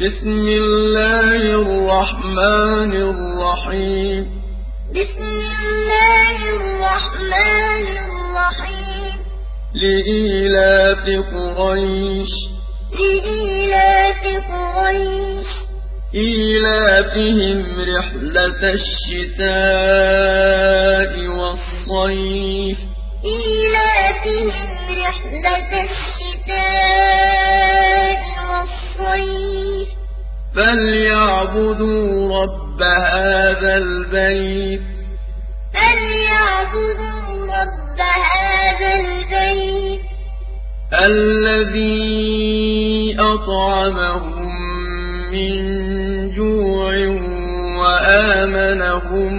بسم الله الرحمن الرحيم. بسم الله الرحمن الرحيم لإيلاف قريش. لإيلاف قريش. إيلافهم رحلة الشتاء والصيف. إيلافهم رحلة الشتاء فليعبدوا رب هذا البيت. فليعبدوا رب هذا البيت. الذي أطعمهم من جوع وآمنهم